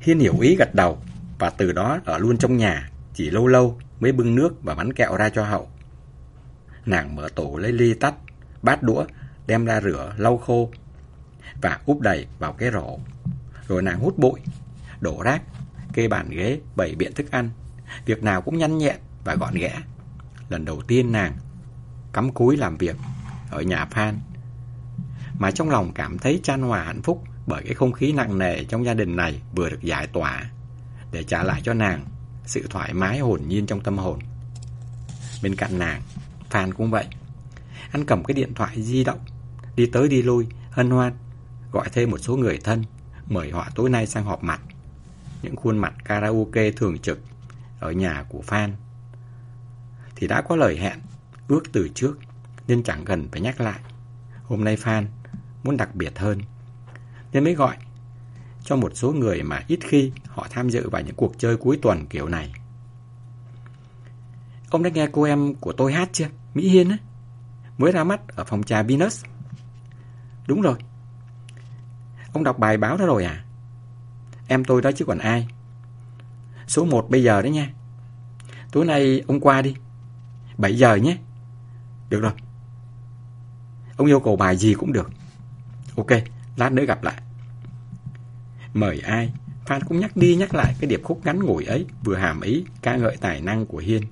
Hiên hiểu ý gật đầu và từ đó ở luôn trong nhà, chỉ lâu lâu mới bưng nước và bánh kẹo ra cho hậu. Nàng mở tủ lấy ly tách, bát đũa, đem ra rửa, lau khô và úp đầy vào cái rổ. Rồi nàng hút bụi, đổ rác, kê bàn ghế, bày biện thức ăn. Việc nào cũng nhanh nhẹn và gọn ghẽ. Lần đầu tiên nàng cắm cúi làm việc ở nhà Phan. Mà trong lòng cảm thấy chan hòa hạnh phúc bởi cái không khí nặng nề trong gia đình này vừa được giải tỏa để trả lại cho nàng sự thoải mái hồn nhiên trong tâm hồn. Bên cạnh nàng, Phan cũng vậy. Anh cầm cái điện thoại di động, đi tới đi lui, hân hoan, gọi thêm một số người thân, mời họ tối nay sang họp mặt. Những khuôn mặt karaoke thường trực ở nhà của Phan. Thì đã có lời hẹn, ước từ trước, nên chẳng cần phải nhắc lại. Hôm nay Phan muốn đặc biệt hơn, nên mới gọi cho một số người mà ít khi họ tham dự vào những cuộc chơi cuối tuần kiểu này. Ông đã nghe cô em của tôi hát chưa? Mỹ Hiên á. Mới ra mắt ở phòng trà Venus. Đúng rồi. Ông đọc bài báo đó rồi à? Em tôi đó chứ còn ai. Số 1 bây giờ đấy nha. Tối nay ông qua đi. 7 giờ nhé. Được rồi. Ông yêu cầu bài gì cũng được. Ok, lát nữa gặp lại. Mời ai? Phan cũng nhắc đi nhắc lại cái điệp khúc ngắn ngủi ấy, vừa hàm ý, ca ngợi tài năng của Hiên.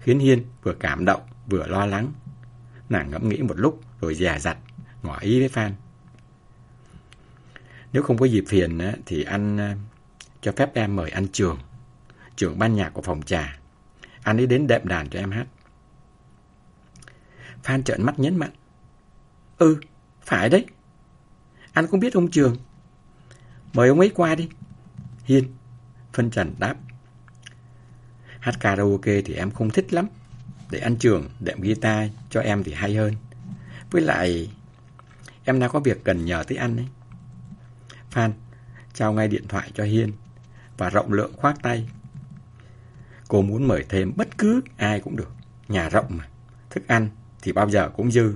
Khiến Hiên vừa cảm động, vừa lo lắng. Nàng ngẫm nghĩ một lúc, rồi dè dặt, ngỏ ý với Phan. Nếu không có dịp phiền, thì anh ờ, cho phép em mời anh Trường, trưởng ban nhạc của phòng trà. Anh ấy đến đệm đàn cho em hát. Phan trợn mắt nhấn mạnh. Ừ, phải đấy. Anh cũng biết ông Trường. Mời ông ấy qua đi. Hiên, phân trần đáp. Hát karaoke thì em không thích lắm. Để anh Trường đệm guitar cho em thì hay hơn. Với lại, em đang có việc cần nhờ tới anh ấy. Phan trao ngay điện thoại cho Hiên và rộng lượng khoác tay. Cô muốn mời thêm bất cứ ai cũng được. Nhà rộng mà. Thức ăn thì bao giờ cũng dư.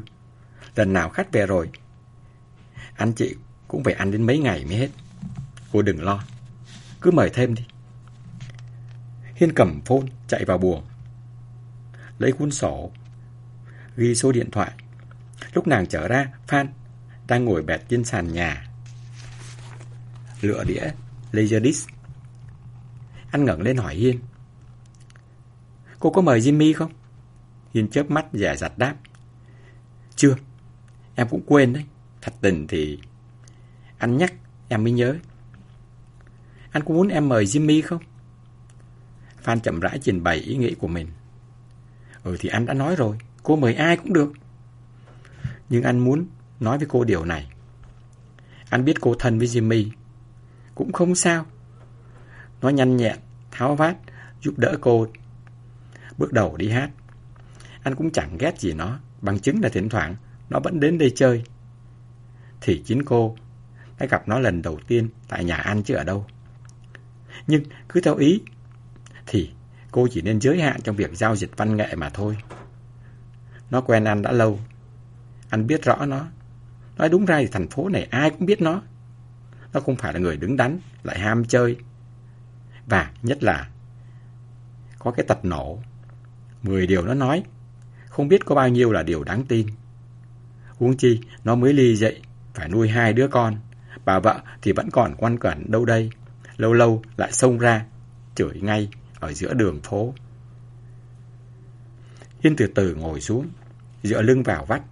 Lần nào khách về rồi, anh chị cũng phải ăn đến mấy ngày mới hết. Cô đừng lo, cứ mời thêm đi. Hiên cầm phone chạy vào buồng. Lấy cuốn sổ, ghi số điện thoại. Lúc nàng trở ra, Phan đang ngồi bẹt trên sàn nhà. Lựa đĩa Laserdisc. Anh ngẩng lên hỏi Hiên. Cô có mời Jimmy không? Hiên chớp mắt giả giặt đáp. Chưa, em cũng quên đấy. Thật tình thì anh nhắc em mới nhớ. Anh có muốn em mời Jimmy không? Phan chậm rãi trình bày ý nghĩ của mình. Ừ thì anh đã nói rồi, cô mời ai cũng được. Nhưng anh muốn nói với cô điều này. Anh biết cô thân với Jimmy. Cũng không sao. Nó nhanh nhẹn, tháo vát, giúp đỡ cô. Bước đầu đi hát. Anh cũng chẳng ghét gì nó, bằng chứng là thỉnh thoảng nó vẫn đến đây chơi. Thì chính cô đã gặp nó lần đầu tiên tại nhà ăn chứ ở đâu. Nhưng cứ theo ý thì cô chỉ nên giới hạn trong việc giao dịch văn nghệ mà thôi. Nó quen anh đã lâu. Anh biết rõ nó. Nói đúng ra thì thành phố này ai cũng biết nó. Nó không phải là người đứng đắn, lại ham chơi. Và nhất là có cái tật nổ. Mười điều nó nói, không biết có bao nhiêu là điều đáng tin. Huống chi, nó mới ly dậy, phải nuôi hai đứa con. Bà vợ thì vẫn còn quan cẩn đâu đây. Lâu lâu lại xông ra, chửi ngay ở giữa đường phố. Hiên từ từ ngồi xuống, dựa lưng vào vách.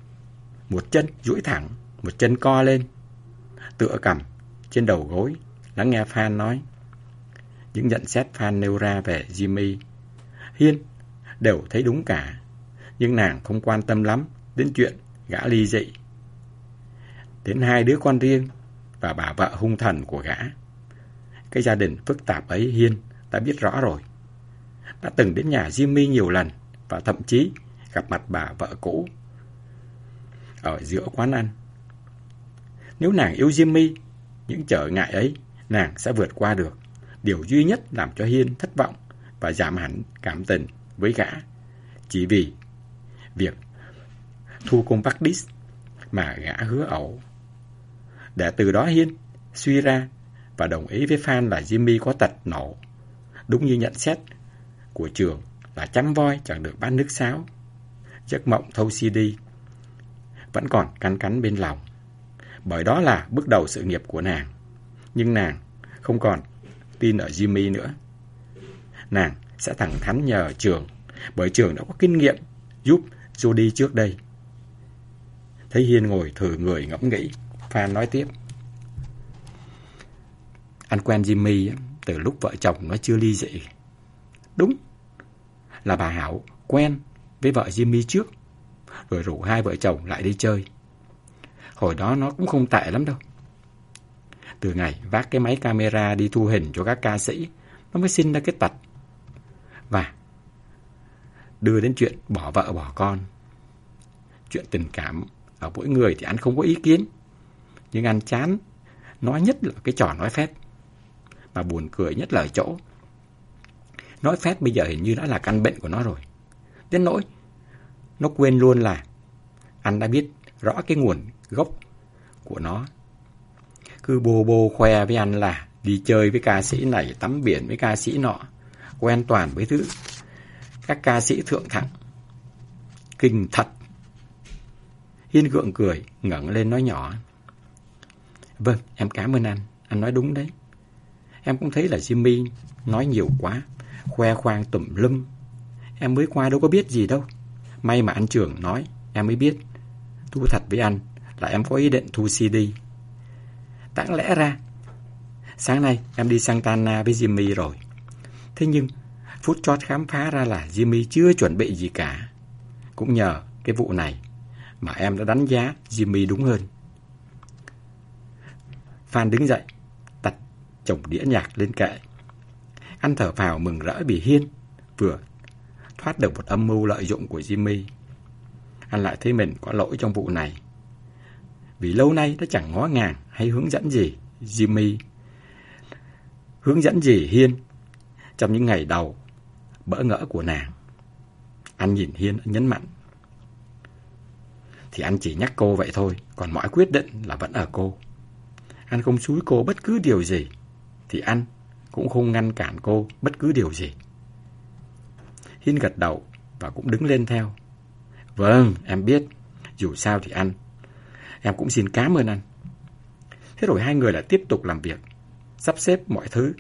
Một chân duỗi thẳng, một chân co lên. Tựa cầm trên đầu gối, lắng nghe Phan nói. Những nhận xét Phan nêu ra về Jimmy, Hiên đều thấy đúng cả. Nhưng nàng không quan tâm lắm đến chuyện gã ly dị. Đến hai đứa con riêng và bà vợ hung thần của gã. Cái gia đình phức tạp ấy Hiên đã biết rõ rồi. Đã từng đến nhà Jimmy nhiều lần và thậm chí gặp mặt bà vợ cũ ở giữa quán ăn. Nếu nàng yêu Jimmy, những trở ngại ấy nàng sẽ vượt qua được. Điều duy nhất làm cho Hiên thất vọng và giảm hẳn cảm tình với gã chỉ vì việc thu compact disc mà gã hứa ẩu. Để từ đó Hiên suy ra và đồng ý với Phan là Jimmy có tật nổ. Đúng như nhận xét của trường là chăm voi chẳng được bán nước sáo. Giấc mộng thâu CD vẫn còn cắn cắn bên lòng. Bởi đó là bước đầu sự nghiệp của nàng. Nhưng nàng không còn tin ở Jimmy nữa. Nàng sẽ thẳng thắn nhờ trường, bởi trường đã có kinh nghiệm giúp Jody trước đây. Thấy Hiên ngồi thử người ngẫm nghĩ, Phan nói tiếp. Anh quen Jimmy từ lúc vợ chồng nó chưa ly dị. Đúng, là bà Hảo quen với vợ Jimmy trước, rồi rủ hai vợ chồng lại đi chơi. Hồi đó nó cũng không tệ lắm đâu. Từ ngày vác cái máy camera đi thu hình cho các ca sĩ, nó mới sinh ra cái tật. Và đưa đến chuyện bỏ vợ bỏ con. Chuyện tình cảm ở mỗi người thì anh không có ý kiến. Nhưng ăn chán, nói nhất là cái trò nói phép. Mà buồn cười nhất là ở chỗ. Nói phép bây giờ hình như đã là căn bệnh của nó rồi. Đến nỗi, nó quên luôn là anh đã biết rõ cái nguồn gốc của nó. Cứ bồ bồ khoe với anh là đi chơi với ca sĩ này, tắm biển với ca sĩ nọ, quen toàn với thứ các ca sĩ thượng thẳng. Kinh thật. Hiên gượng cười, ngẩng lên nói nhỏ. Vâng, em cảm ơn anh. Anh nói đúng đấy. Em cũng thấy là Jimmy nói nhiều quá, khoe khoang tùm lum. Em mới qua đâu có biết gì đâu. May mà anh trưởng nói, em mới biết. Thu thật với anh là em có ý định thu CD. Đáng lẽ ra, sáng nay em đi Santana với Jimmy rồi. Thế nhưng, phút chót khám phá ra là Jimmy chưa chuẩn bị gì cả. Cũng nhờ cái vụ này mà em đã đánh giá Jimmy đúng hơn. Phan đứng dậy, đặt chồng đĩa nhạc lên kệ. Anh thở phào mừng rỡ vì Hiên vừa thoát được một âm mưu lợi dụng của Jimmy. Anh lại thấy mình có lỗi trong vụ này. Vì lâu nay đã chẳng ngó ngàng hay hướng dẫn gì Jimmy. Hướng dẫn gì Hiên trong những ngày đầu bỡ ngỡ của nàng. Anh nhìn Hiên nhấn mạnh. Thì anh chỉ nhắc cô vậy thôi, còn mọi quyết định là vẫn ở cô. Anh không xúi cô bất cứ điều gì, thì anh cũng không ngăn cản cô bất cứ điều gì. Hiên gật đầu và cũng đứng lên theo. Vâng, em biết. Dù sao thì anh. Em cũng xin cảm ơn anh. Thế rồi hai người lại tiếp tục làm việc. Sắp xếp mọi thứ.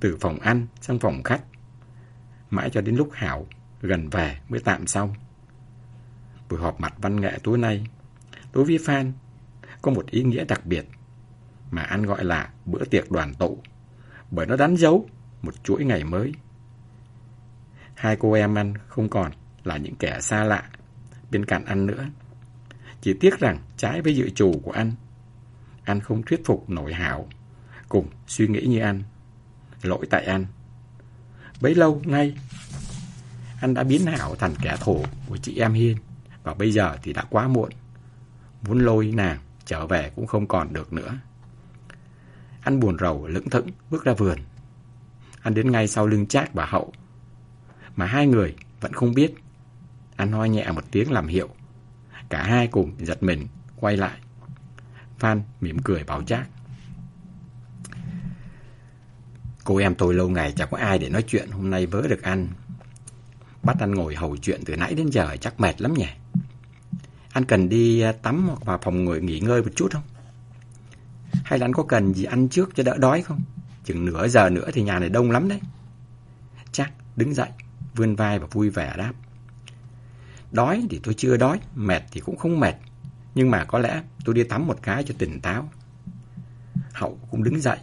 Từ phòng ăn sang phòng khách. Mãi cho đến lúc Hảo gần về mới tạm xong. Buổi họp mặt văn nghệ tối nay đối với Phan có một ý nghĩa đặc biệt mà anh gọi là bữa tiệc đoàn tụ bởi nó đánh dấu một chuỗi ngày mới. Hai cô em anh không còn là những kẻ xa lạ bên cạnh anh nữa. Chỉ tiếc rằng trái với dự trù của anh, anh không thuyết phục nổi hảo, cùng suy nghĩ như anh. Lỗi tại anh. Bấy lâu nay, anh đã biến Hảo thành kẻ thù của chị em Hiên, và bây giờ thì đã quá muộn. Muốn lôi nàng trở về cũng không còn được nữa. Anh buồn rầu lững thững bước ra vườn. Anh đến ngay sau lưng Trác và Hậu. Mà hai người vẫn không biết. Anh ho nhẹ một tiếng làm hiệu. Cả hai cùng giật mình, quay lại. Phan mỉm cười bảo Trác. Cô em tôi lâu ngày chẳng có ai để nói chuyện hôm nay vớ được ăn. Bắt anh ngồi hầu chuyện từ nãy đến giờ chắc mệt lắm nhỉ. Anh cần đi tắm hoặc vào phòng ngồi nghỉ ngơi một chút không? Hay là anh có cần gì ăn trước cho đỡ đói không? Chừng nửa giờ nữa thì nhà này đông lắm đấy. Chắc đứng dậy, vươn vai và vui vẻ đáp. Đói thì tôi chưa đói, mệt thì cũng không mệt. Nhưng mà có lẽ tôi đi tắm một cái cho tỉnh táo. Hậu cũng đứng dậy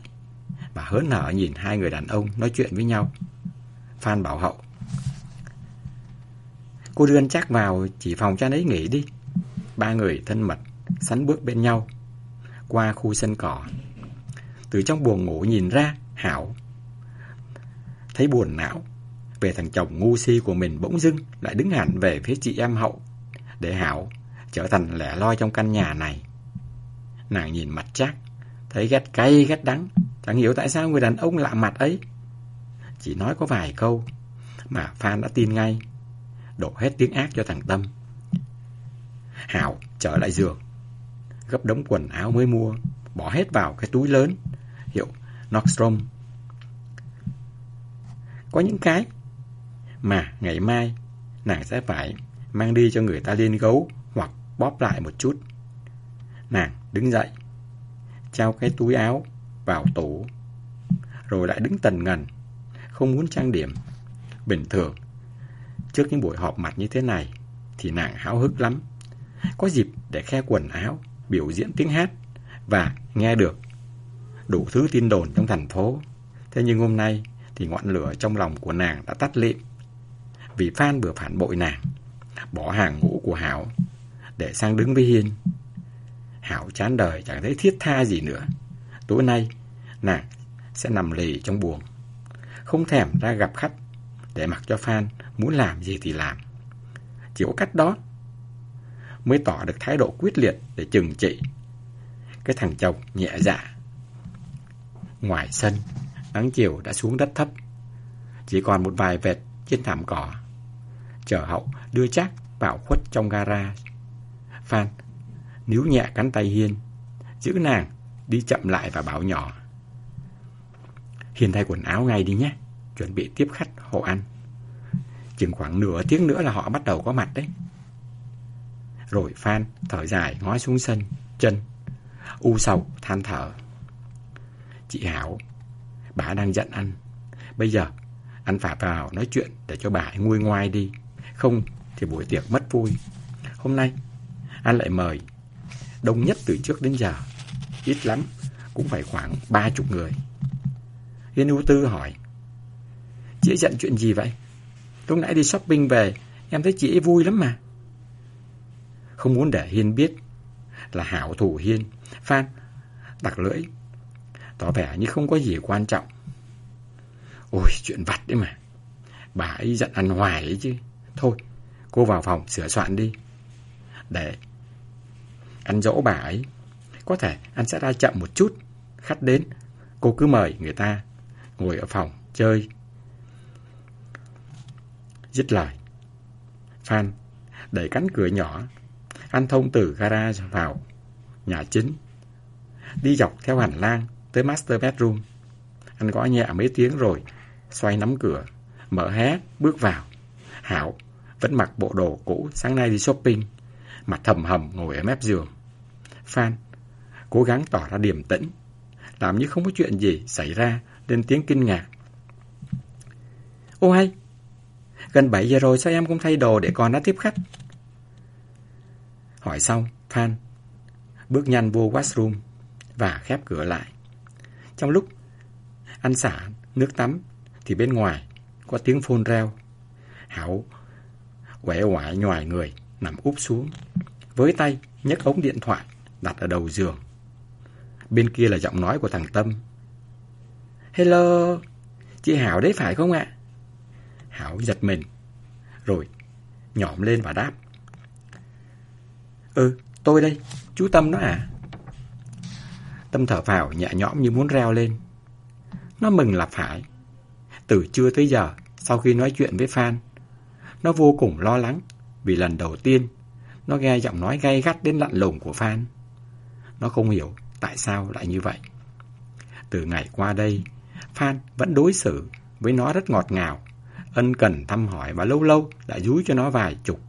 và hớn hở nhìn hai người đàn ông nói chuyện với nhau. Phan bảo Hậu. Cô đưa anh chắc vào chỉ phòng cho anh ấy nghỉ đi. Ba người thân mật, sắn bước bên nhau qua khu sân cỏ. Từ trong buồng ngủ nhìn ra, Hảo thấy buồn não về thằng chồng ngu si của mình bỗng dưng lại đứng hẳn về phía chị em Hậu để Hảo trở thành lẻ loi trong căn nhà này. Nàng nhìn mặt chắc, thấy ghét cay ghét đắng, chẳng hiểu tại sao người đàn ông lạ mặt ấy. Chỉ nói có vài câu mà Phan đã tin ngay, đổ hết tiếng ác cho thằng Tâm. Hảo trở lại giường, gấp đống quần áo mới mua, bỏ hết vào cái túi lớn, hiệu Nordstrom. Có những cái mà ngày mai nàng sẽ phải mang đi cho người ta lên gấu hoặc bóp lại một chút. Nàng đứng dậy, trao cái túi áo vào tủ, rồi lại đứng tần ngần, không muốn trang điểm. Bình thường, trước những buổi họp mặt như thế này, thì nàng háo hức lắm. Có dịp để khe quần áo, biểu diễn tiếng hát và nghe được đủ thứ tin đồn trong thành phố. Thế nhưng hôm nay thì ngọn lửa trong lòng của nàng đã tắt lịm. Vì Phan vừa phản bội nàng, bỏ hàng ngũ của Hảo để sang đứng với Hiên. Hảo chán đời chẳng thấy thiết tha gì nữa. Tối nay, nàng sẽ nằm lì trong buồng. Không thèm ra gặp khách để mặc cho Phan muốn làm gì thì làm. Chỉ có cách đó mới tỏ được thái độ quyết liệt để chừng trị cái thằng chồng nhẹ dạ. Ngoài sân, nắng chiều đã xuống đất thấp. Chỉ còn một vài vệt trên thảm cỏ. Chở hậu đưa chắc vào khuất trong gara. Phan níu nhẹ cánh tay Hiên, giữ nàng đi chậm lại và bảo nhỏ. Hiên thay quần áo ngay đi nhé, chuẩn bị tiếp khách hộ ăn. Chừng khoảng nửa tiếng nữa là họ bắt đầu có mặt đấy. Rồi Phan thở dài ngó xuống sân, chân, u sầu, than thở. Chị Hảo, bà đang giận anh. Bây giờ, anh phải vào nói chuyện để cho bà ấy nguôi ngoai đi. Không thì buổi tiệc mất vui. Hôm nay, anh lại mời đông nhất từ trước đến giờ. Ít lắm, cũng phải khoảng ba chục người. Yên ưu tư hỏi. Chị ấy giận chuyện gì vậy? Lúc nãy đi shopping về, em thấy chị ấy vui lắm mà. Không muốn để Hiên biết là hảo thủ Hiên. Phan đặt lưỡi, tỏ vẻ như không có gì quan trọng. Ôi, chuyện vặt đấy mà. Bà ấy giận ăn hoài ấy chứ. Thôi, cô vào phòng sửa soạn đi. Để ăn dỗ bà ấy. Có thể anh sẽ ra chậm một chút. Khách đến, cô cứ mời người ta ngồi ở phòng chơi. Dứt lời. Phan đẩy cánh cửa nhỏ. Anh thông từ garage vào nhà chính. Đi dọc theo hành lang tới master bedroom. Anh gõ nhẹ mấy tiếng rồi, xoay nắm cửa, mở hé, bước vào. Hảo vẫn mặc bộ đồ cũ sáng nay đi shopping, mặt thầm hầm ngồi ở mép giường. Phan cố gắng tỏ ra điềm tĩnh, làm như không có chuyện gì xảy ra, lên tiếng kinh ngạc. Ô hay, gần 7 giờ rồi sao em không thay đồ để còn đã tiếp khách? Hỏi xong, Phan bước nhanh vô washroom và khép cửa lại. Trong lúc ăn xả nước tắm thì bên ngoài có tiếng phôn reo. Hảo quẻ quải ngoài người nằm úp xuống, với tay nhấc ống điện thoại đặt ở đầu giường. Bên kia là giọng nói của thằng Tâm. Hello, chị Hảo đấy phải không ạ? Hảo giật mình, rồi nhỏm lên và đáp. Ừ, tôi đây, chú Tâm nó à? Tâm thở vào nhẹ nhõm như muốn reo lên. Nó mừng là phải. Từ trưa tới giờ, sau khi nói chuyện với Phan, nó vô cùng lo lắng vì lần đầu tiên nó nghe giọng nói gay gắt đến lặn lùng của Phan. Nó không hiểu tại sao lại như vậy. Từ ngày qua đây, Phan vẫn đối xử với nó rất ngọt ngào, ân cần thăm hỏi và lâu lâu đã dúi cho nó vài chục.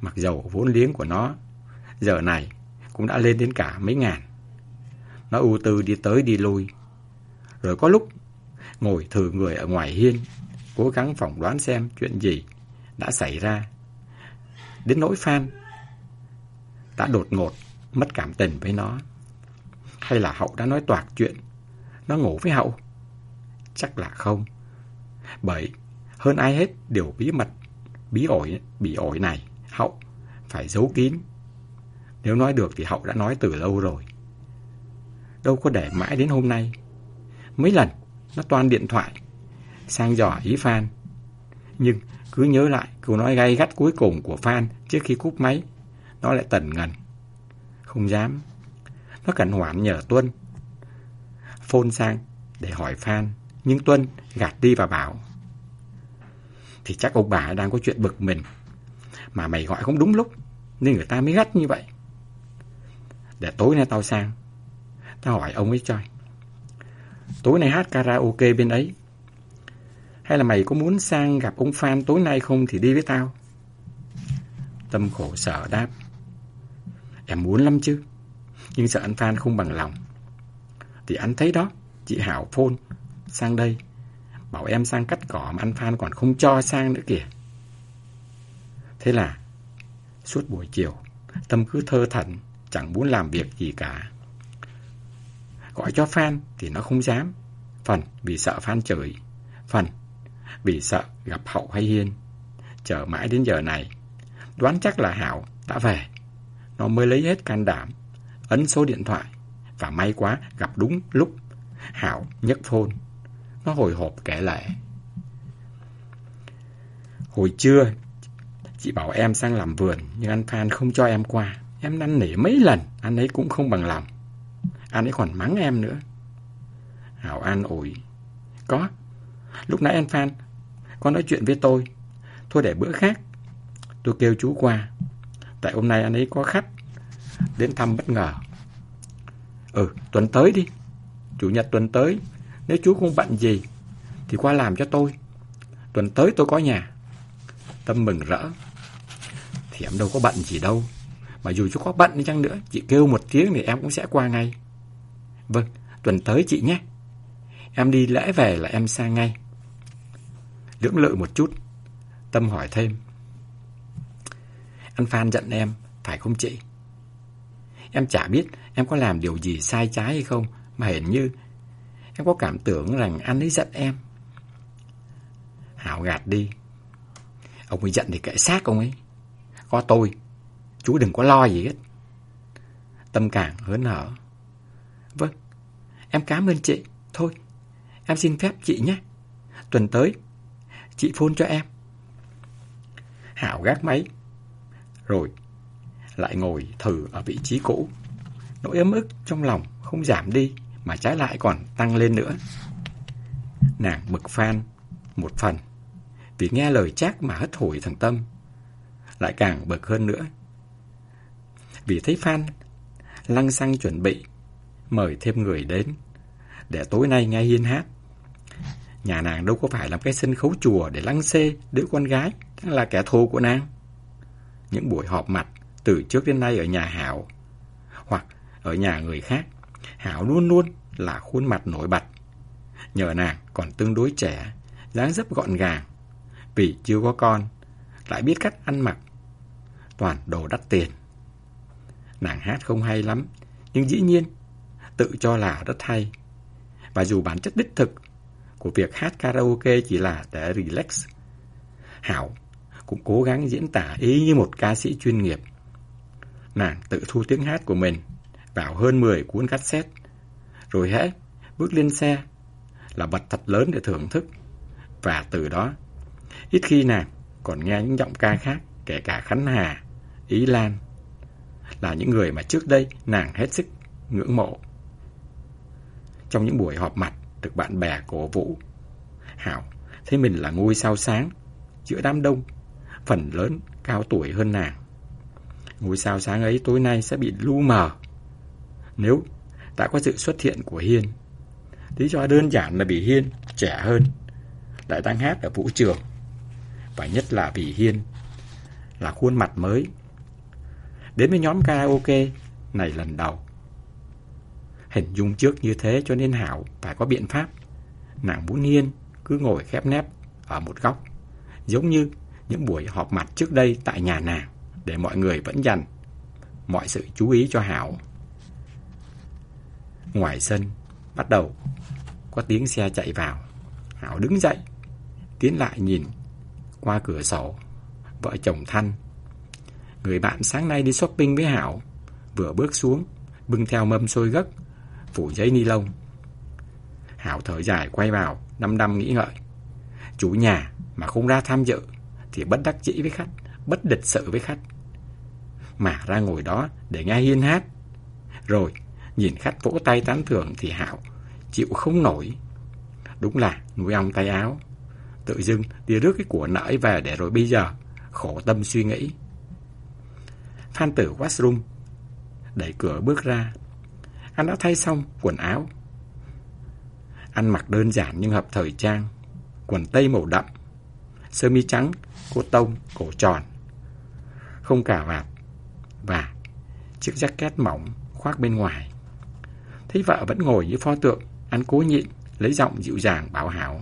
Mặc dầu vốn liếng của nó, giờ này cũng đã lên đến cả mấy ngàn. Nó ưu tư đi tới đi lui. Rồi có lúc ngồi thử người ở ngoài hiên, cố gắng phỏng đoán xem chuyện gì đã xảy ra. Đến nỗi Phan đã đột ngột mất cảm tình với nó. Hay là Hậu đã nói toạc chuyện nó ngủ với Hậu? Chắc là không. Bởi hơn ai hết điều bí mật, bí ổi, bị ổi này, Hậu phải giấu kín. Nếu nói được thì Hậu đã nói từ lâu rồi. Đâu có để mãi đến hôm nay. Mấy lần nó toan điện thoại, sang dò ý Phan. Nhưng cứ nhớ lại câu nói gay gắt cuối cùng của Phan trước khi cúp máy. Nó lại tần ngần. Không dám. Nó cẩn hoãn nhờ Tuân. phôn sang để hỏi Phan. Nhưng Tuân gạt đi và bảo. Thì chắc ông bà đang có chuyện bực mình. Mà mày gọi không đúng lúc. Nên người ta mới gắt như vậy. Để tối nay tao sang. Tao hỏi ông ấy chơi. Tối nay hát karaoke bên ấy. Hay là mày có muốn sang gặp ông Phan tối nay không thì đi với tao. Tâm khổ sở đáp. Em muốn lắm chứ. Nhưng sợ anh Phan không bằng lòng. Thì anh thấy đó, chị Hảo phôn sang đây. Bảo em sang cắt cỏ mà anh Phan còn không cho sang nữa kìa. Thế là suốt buổi chiều, Tâm cứ thơ thẩn, chẳng muốn làm việc gì cả. Gọi cho Phan thì nó không dám. Phần vì sợ Phan chửi, phần vì sợ gặp Hậu hay Hiên. Chờ mãi đến giờ này, đoán chắc là Hảo đã về. Nó mới lấy hết can đảm, ấn số điện thoại. Và may quá gặp đúng lúc Hảo nhấc phone. Nó hồi hộp kể lệ. Hồi trưa, chị bảo em sang làm vườn, nhưng anh Phan không cho em qua. Em năn nỉ mấy lần, anh ấy cũng không bằng lòng. Anh ấy còn mắng em nữa. Hảo an ủi. Có. Lúc nãy anh Phan có nói chuyện với tôi. Thôi để bữa khác. Tôi kêu chú qua. Tại hôm nay anh ấy có khách đến thăm bất ngờ. Ừ, tuần tới đi. Chủ nhật tuần tới, nếu chú không bận gì, thì qua làm cho tôi. Tuần tới tôi có nhà. Tâm mừng rỡ. Thì em đâu có bận gì đâu. Mà dù chú có bận đi chăng nữa, chị kêu một tiếng thì em cũng sẽ qua ngay. Vâng, tuần tới chị nhé. Em đi lễ về là em sang ngay. Lưỡng lự một chút, Tâm hỏi thêm. Anh Phan giận em, phải không chị? Em chả biết em có làm điều gì sai trái hay không, mà hình như em có cảm tưởng rằng anh ấy giận em. Hảo gạt đi. Ông ấy giận thì kệ xác ông ấy. Có tôi, chú đừng có lo gì hết. Tâm càng hớn hở. Vâng, em cảm ơn chị. Thôi, em xin phép chị nhé. Tuần tới, chị phone cho em. Hảo gác máy, rồi lại ngồi thử ở vị trí cũ. Nỗi ấm ức trong lòng không giảm đi, mà trái lại còn tăng lên nữa. Nàng bực phan một phần, vì nghe lời chắc mà hất hủi thằng Tâm. Lại càng bực hơn nữa, vì thấy Phan lăng xăng chuẩn bị mời thêm người đến để tối nay nghe Hiên hát. Nhà nàng đâu có phải làm cái sân khấu chùa để lăng xê đứa con gái là kẻ thù của nàng. Những buổi họp mặt từ trước đến nay ở nhà Hảo hoặc ở nhà người khác, Hảo luôn luôn là khuôn mặt nổi bật. Nhờ nàng còn tương đối trẻ, dáng dấp gọn gàng, vì chưa có con, lại biết cách ăn mặc, toàn đồ đắt tiền. Nàng hát không hay lắm, nhưng dĩ nhiên tự cho là rất hay. Và dù bản chất đích thực của việc hát karaoke chỉ là để relax, Hảo cũng cố gắng diễn tả ý như một ca sĩ chuyên nghiệp. Nàng tự thu tiếng hát của mình vào hơn 10 cuốn cassette, rồi hễ bước lên xe là bật thật lớn để thưởng thức. Và từ đó, ít khi nàng còn nghe những giọng ca khác, kể cả Khánh Hà, Ý Lan, là những người mà trước đây nàng hết sức ngưỡng mộ. Trong những buổi họp mặt được bạn bè cổ vũ, Hảo thấy mình là ngôi sao sáng giữa đám đông, phần lớn cao tuổi hơn nàng. Ngôi sao sáng ấy tối nay sẽ bị lu mờ nếu đã có sự xuất hiện của Hiên. Lý do đơn giản là vì Hiên trẻ hơn, lại đang hát ở vũ trường. Và nhất là vì Hiên là khuôn mặt mới đến với nhóm karaoke này lần đầu. Hình dung trước như thế cho nên Hảo phải có biện pháp. Nàng muốn Hiên cứ ngồi khép nép ở một góc, giống như những buổi họp mặt trước đây tại nhà nàng, để mọi người vẫn dành mọi sự chú ý cho Hảo. Ngoài sân, bắt đầu có tiếng xe chạy vào. Hảo đứng dậy, tiến lại nhìn qua cửa sổ. Vợ chồng Thanh Người bạn sáng nay đi shopping với Hảo. Vừa bước xuống, Bưng theo mâm xôi gấc, Phủ giấy ni lông. Hảo thở dài quay vào, Năm năm nghĩ ngợi. Chủ nhà mà không ra tham dự Thì bất đắc dĩ với khách, Bất địch sự với khách. Mà ra ngồi đó để nghe Hiên hát. Rồi, nhìn khách vỗ tay tán thưởng Thì Hảo chịu không nổi. Đúng là nuôi ong tay áo. Tự dưng đi rước cái của nãy về để rồi bây giờ, Khổ tâm suy nghĩ. Phan tử washroom Đẩy cửa bước ra. Anh đã thay xong quần áo. Anh mặc đơn giản nhưng hợp thời trang, quần tây màu đậm, sơ mi trắng, cô tông, cổ tròn, không cà vạt. Và chiếc jacket mỏng khoác bên ngoài. Thấy vợ vẫn ngồi như pho tượng, anh cố nhịn, lấy giọng dịu dàng bảo Hảo.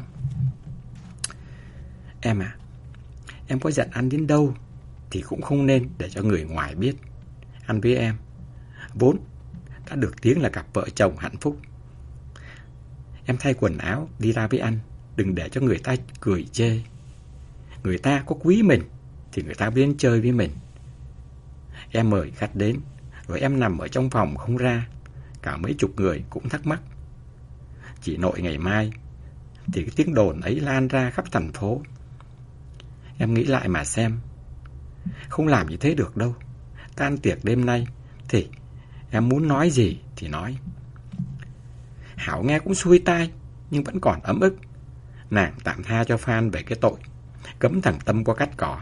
Em à, em có giận anh đến đâu? Thì cũng không nên để cho người ngoài biết. Anh với em, vốn đã được tiếng là cặp vợ chồng hạnh phúc. Em thay quần áo đi ra với anh, đừng để cho người ta cười chê. Người ta có quý mình thì người ta đến chơi với mình. Em mời khách đến, rồi em nằm ở trong phòng không ra. Cả mấy chục người cũng thắc mắc. Chỉ nội ngày mai, thì cái tiếng đồn ấy lan ra khắp thành phố. Em nghĩ lại mà xem. Không làm như thế được đâu. Tan tiệc đêm nay, thì em muốn nói gì thì nói. Hảo nghe cũng xuôi tai, nhưng vẫn còn ấm ức. Nàng tạm tha cho Phan về cái tội, cấm thằng Tâm qua cắt cỏ.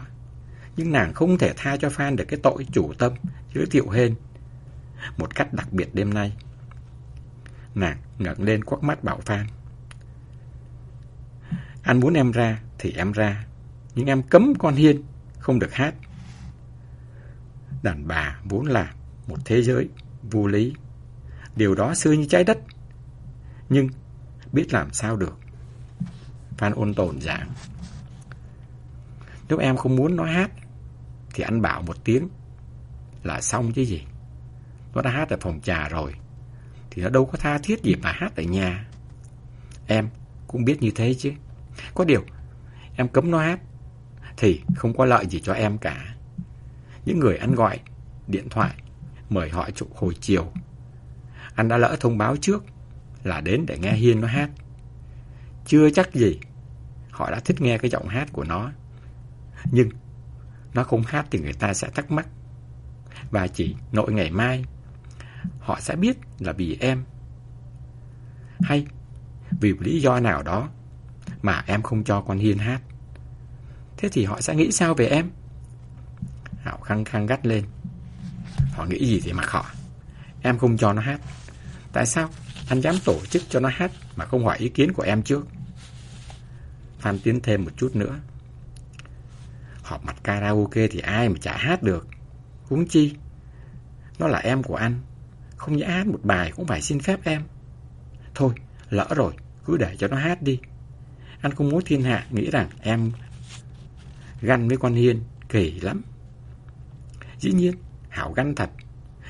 Nhưng nàng không thể tha cho Phan được cái tội chủ tâm, giới thiệu hên. Một cách đặc biệt đêm nay. Nàng ngẩng lên quắc mắt bảo Phan. Anh muốn em ra thì em ra, nhưng em cấm con Hiên không được hát. Đàn bà vốn là một thế giới vô lý. Điều đó xưa như trái đất. Nhưng biết làm sao được. Phan ôn tồn giảng. Nếu em không muốn nó hát, thì anh bảo một tiếng là xong chứ gì. Nó đã hát ở phòng trà rồi, thì nó đâu có tha thiết gì mà hát ở nhà. Em cũng biết như thế chứ. Có điều, em cấm nó hát, thì không có lợi gì cho em cả. Những người ăn gọi, điện thoại, mời họ chụp hồi chiều. Anh đã lỡ thông báo trước là đến để nghe Hiên nó hát. Chưa chắc gì, họ đã thích nghe cái giọng hát của nó. Nhưng nó không hát thì người ta sẽ thắc mắc. Và chỉ nội ngày mai, họ sẽ biết là vì em. Hay vì lý do nào đó mà em không cho con Hiên hát. Thế thì họ sẽ nghĩ sao về em? Hảo khăng khăng gắt lên. Họ nghĩ gì thì mặc họ. Em không cho nó hát. Tại sao anh dám tổ chức cho nó hát mà không hỏi ý kiến của em trước? Phan tiến thêm một chút nữa. Họp mặt karaoke thì ai mà chả hát được. Huống chi. Nó là em của anh. Không nhẽ hát một bài cũng phải xin phép em. Thôi, lỡ rồi, cứ để cho nó hát đi. Anh không muốn thiên hạ nghĩ rằng em Găn với con Hiên, kỳ lắm. Dĩ nhiên, Hảo ganh thật,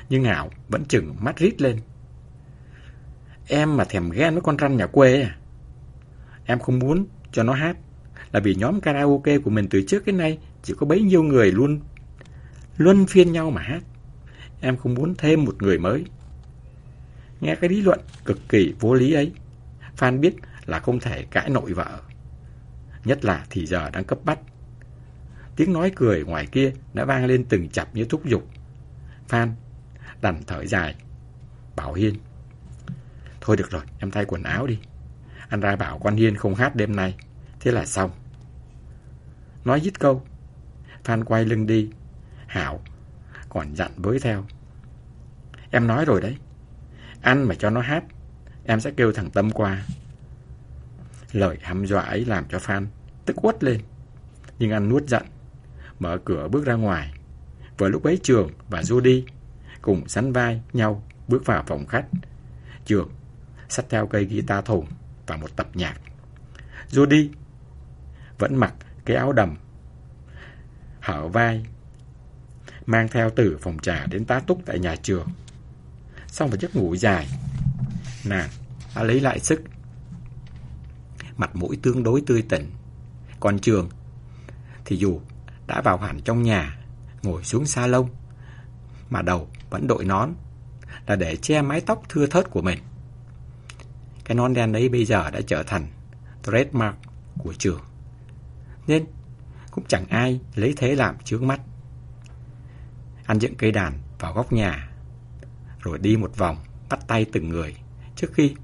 nhưng Hảo vẫn chừng mắt rít lên. Em mà thèm ghen với con ranh nhà quê à? Em không muốn cho nó hát, là vì nhóm karaoke của mình từ trước đến nay chỉ có bấy nhiêu người luôn luân phiên nhau mà hát. Em không muốn thêm một người mới. Nghe cái lý luận cực kỳ vô lý ấy, Phan biết là không thể cãi nội vợ. Nhất là thì giờ đang cấp bách. Tiếng nói cười ngoài kia đã vang lên từng chập như thúc giục. Phan đành thở dài, bảo Hiên. Thôi được rồi, em thay quần áo đi. Anh ra bảo quan Hiên không hát đêm nay. Thế là xong. Nói dứt câu, Phan quay lưng đi. Hảo còn dặn với theo. Em nói rồi đấy. Anh mà cho nó hát, em sẽ kêu thằng Tâm qua. Lời hăm dọa ấy làm cho Phan tức uất lên. Nhưng anh nuốt giận, mở cửa bước ra ngoài. Vừa lúc ấy Trường và Judy cùng sánh vai nhau bước vào phòng khách. Trường xách theo cây guitar thùng và một tập nhạc. Judy vẫn mặc cái áo đầm hở vai mang theo từ phòng trà đến tá túc tại nhà trường. xong một giấc ngủ dài, nàng đã lấy lại sức. Mặt mũi tương đối tươi tỉnh. Còn trường thì dù đã vào hẳn trong nhà, ngồi xuống sa lông, mà đầu vẫn đội nón, là để che mái tóc thưa thớt của mình. Cái nón đen đấy bây giờ đã trở thành trademark của trường. Nên cũng chẳng ai lấy thế làm trước mắt. Anh dựng cây đàn vào góc nhà, rồi đi một vòng, bắt tay từng người, trước khi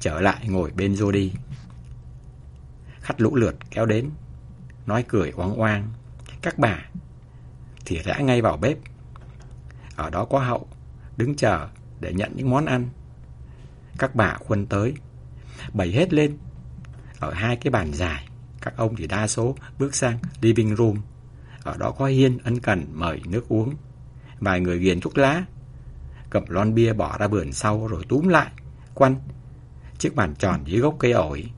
trở lại ngồi bên Jody. Khách lũ lượt kéo đến, nói cười oang oang. Các bà thì rẽ ngay vào bếp. Ở đó có hậu, đứng chờ để nhận những món ăn. Các bà khuân tới, bày hết lên. Ở hai cái bàn dài, các ông thì đa số bước sang living room. Ở đó có Hiên ân cần mời nước uống. Vài người ghiền thuốc lá, cầm lon bia bỏ ra vườn sau rồi túm lại, quanh chiếc bàn tròn dưới gốc cây ổi.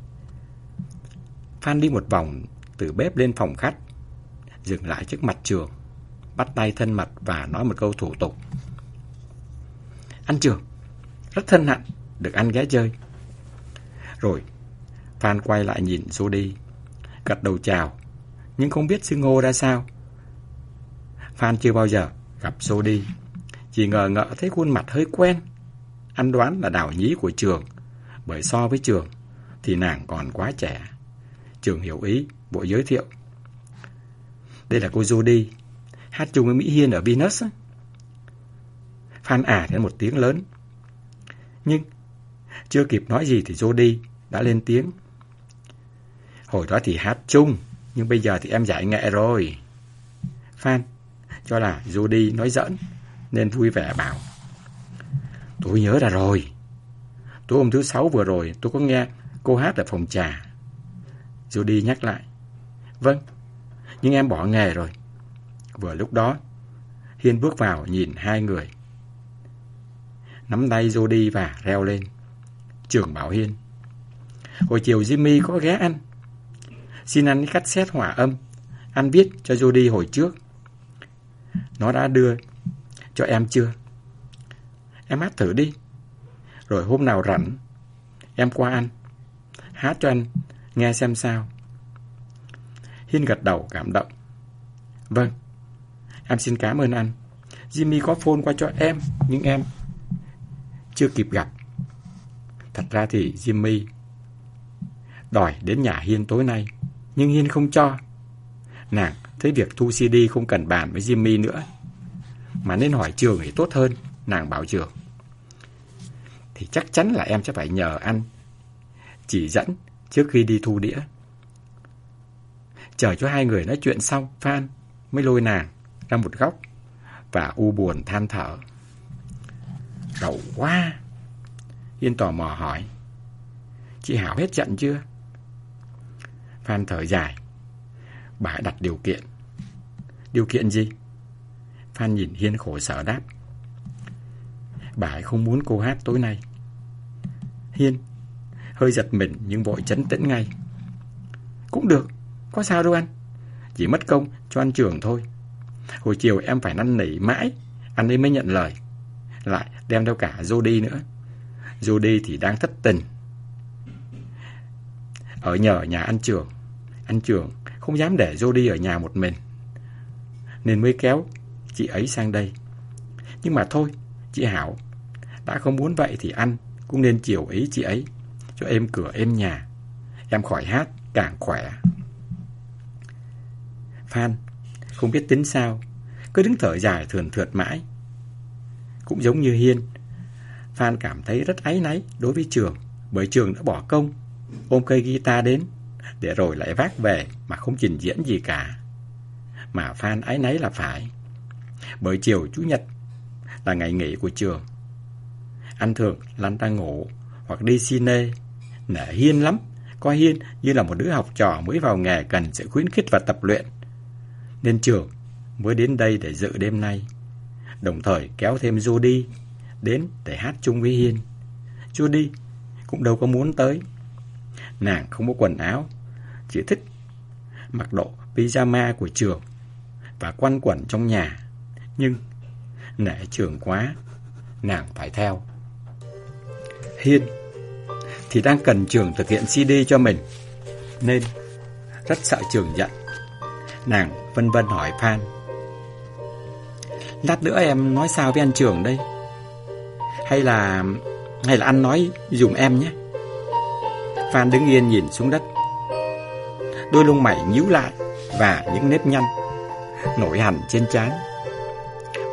Phan đi một vòng từ bếp lên phòng khách, dừng lại trước mặt trường, bắt tay thân mật và nói một câu thủ tục. Anh trường, rất thân hạnh được anh ghé chơi. Rồi, Phan quay lại nhìn Jody, gật đầu chào, nhưng không biết xưng hô ra sao. Phan chưa bao giờ gặp Jody, chỉ ngờ ngợ thấy khuôn mặt hơi quen. Anh đoán là đào nhí của trường, bởi so với trường thì nàng còn quá trẻ. Trường hiểu ý, bộ giới thiệu. Đây là cô Jody, hát chung với Mỹ Hiên ở Venus. Phan ả à một tiếng lớn. Nhưng chưa kịp nói gì thì Jody đã lên tiếng. Hồi đó thì hát chung, nhưng bây giờ thì em giải nghệ rồi. Phan cho là Jody nói giỡn, nên vui vẻ bảo. Tôi nhớ ra rồi. Tối hôm thứ sáu vừa rồi tôi có nghe cô hát ở phòng trà. Judy nhắc lại. Vâng, nhưng em bỏ nghề rồi. Vừa lúc đó, Hiên bước vào nhìn hai người. Nắm tay Jody và reo lên. Trường bảo Hiên. Hồi chiều Jimmy có ghé ăn. Xin anh cắt xét hỏa âm. Anh viết cho Jody hồi trước. Nó đã đưa cho em chưa? Em hát thử đi. Rồi hôm nào rảnh, em qua ăn. Hát cho anh, nghe xem sao. Hiên gật đầu cảm động. Vâng, em xin cảm ơn anh. Jimmy có phone qua cho em, nhưng em chưa kịp gặp. Thật ra thì Jimmy đòi đến nhà Hiên tối nay, nhưng Hiên không cho. Nàng thấy việc thu CD không cần bàn với Jimmy nữa, mà nên hỏi trường thì tốt hơn, nàng bảo trường thì chắc chắn là em sẽ phải nhờ anh chỉ dẫn trước khi đi thu đĩa. Chờ cho hai người nói chuyện xong, Phan mới lôi nàng ra một góc và u buồn than thở. Rầu quá! Yên tò mò hỏi. Chị Hảo hết giận chưa? Phan thở dài. Bà đặt điều kiện. Điều kiện gì? Phan nhìn Hiên khổ sở đáp. Bà ấy không muốn cô hát tối nay. Hiên hơi giật mình nhưng vội chấn tĩnh ngay. Cũng được, có sao đâu anh. Chỉ mất công cho anh trường thôi. Hồi chiều em phải năn nỉ mãi, anh ấy mới nhận lời. Lại đem theo cả Jody nữa. Jody thì đang thất tình. Ở nhờ nhà anh trường. Anh trường không dám để Jody ở nhà một mình. Nên mới kéo chị ấy sang đây. Nhưng mà thôi, chị Hảo đã không muốn vậy thì anh cũng nên chiều ý chị ấy cho em cửa em nhà. Em khỏi hát càng khỏe. Phan không biết tính sao, cứ đứng thở dài thườn thượt mãi. Cũng giống như Hiên, Phan cảm thấy rất áy náy đối với Trường, bởi Trường đã bỏ công, ôm cây guitar đến, để rồi lại vác về mà không trình diễn gì cả. Mà Phan áy náy là phải. Bởi chiều Chủ nhật là ngày nghỉ của Trường, anh thường lăn ra ngủ hoặc đi cine. Nể Hiên lắm. Coi Hiên như là một đứa học trò mới vào nghề cần sự khuyến khích và tập luyện. Nên trường mới đến đây để dự đêm nay. Đồng thời kéo thêm Judy đến để hát chung với Hiên. Judy cũng đâu có muốn tới. Nàng không có quần áo, chỉ thích mặc độ pyjama của trường và quanh quẩn trong nhà. Nhưng nể trường quá, nàng phải theo. Hiên thì đang cần trường thực hiện CD cho mình nên rất sợ trường giận. Nàng vân vân hỏi Phan. Lát nữa em nói sao với anh trưởng đây? Hay là hay là anh nói dùm em nhé? Phan đứng yên nhìn xuống đất. Đôi lông mày nhíu lại và những nếp nhăn nổi hẳn trên trán.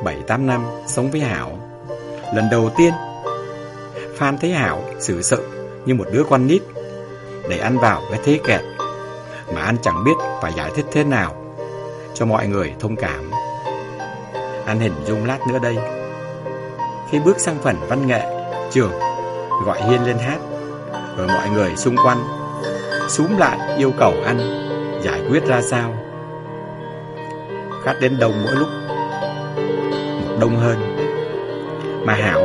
Bảy tám năm sống với Hảo, lần đầu tiên Phan thấy Hảo xử sự như một đứa con nít để ăn vào cái thế kẹt mà anh chẳng biết phải giải thích thế nào cho mọi người thông cảm. Anh hình dung lát nữa đây. Khi bước sang phần văn nghệ, trường gọi Hiên lên hát, Rồi mọi người xung quanh Súm lại yêu cầu anh Giải quyết ra sao Khách đến đông mỗi lúc Một đông hơn Mà Hảo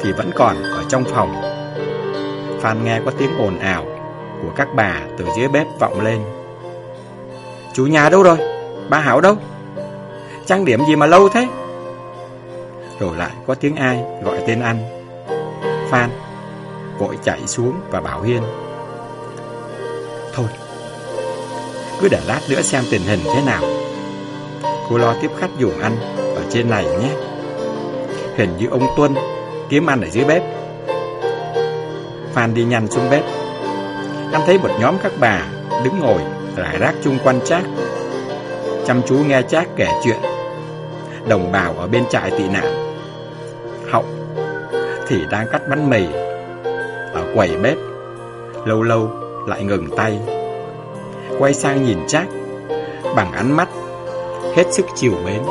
Thì vẫn còn ở trong phòng Phan nghe có tiếng ồn ào Của các bà từ dưới bếp vọng lên Chủ nhà đâu rồi? Bà Hảo đâu? Trang điểm gì mà lâu thế? Rồi lại có tiếng ai gọi tên anh. Phan Vội chạy xuống và bảo Hiên. Thôi, Cứ để lát nữa xem tình hình thế nào. Cô lo tiếp khách dùng ăn Ở trên này nhé. Hình như ông Tuân Kiếm ăn ở dưới bếp. Phan đi nhanh xuống bếp. Anh thấy một nhóm các bà Đứng ngồi rải rác chung quanh Trác Chăm chú nghe Trác kể chuyện. Đồng bào ở bên trại tị nạn. Hậu Thì đang cắt bánh mì. Ở quầy bếp, Lâu lâu lại ngừng tay. Quay sang nhìn Trác Bằng ánh mắt Hết sức chiều mến.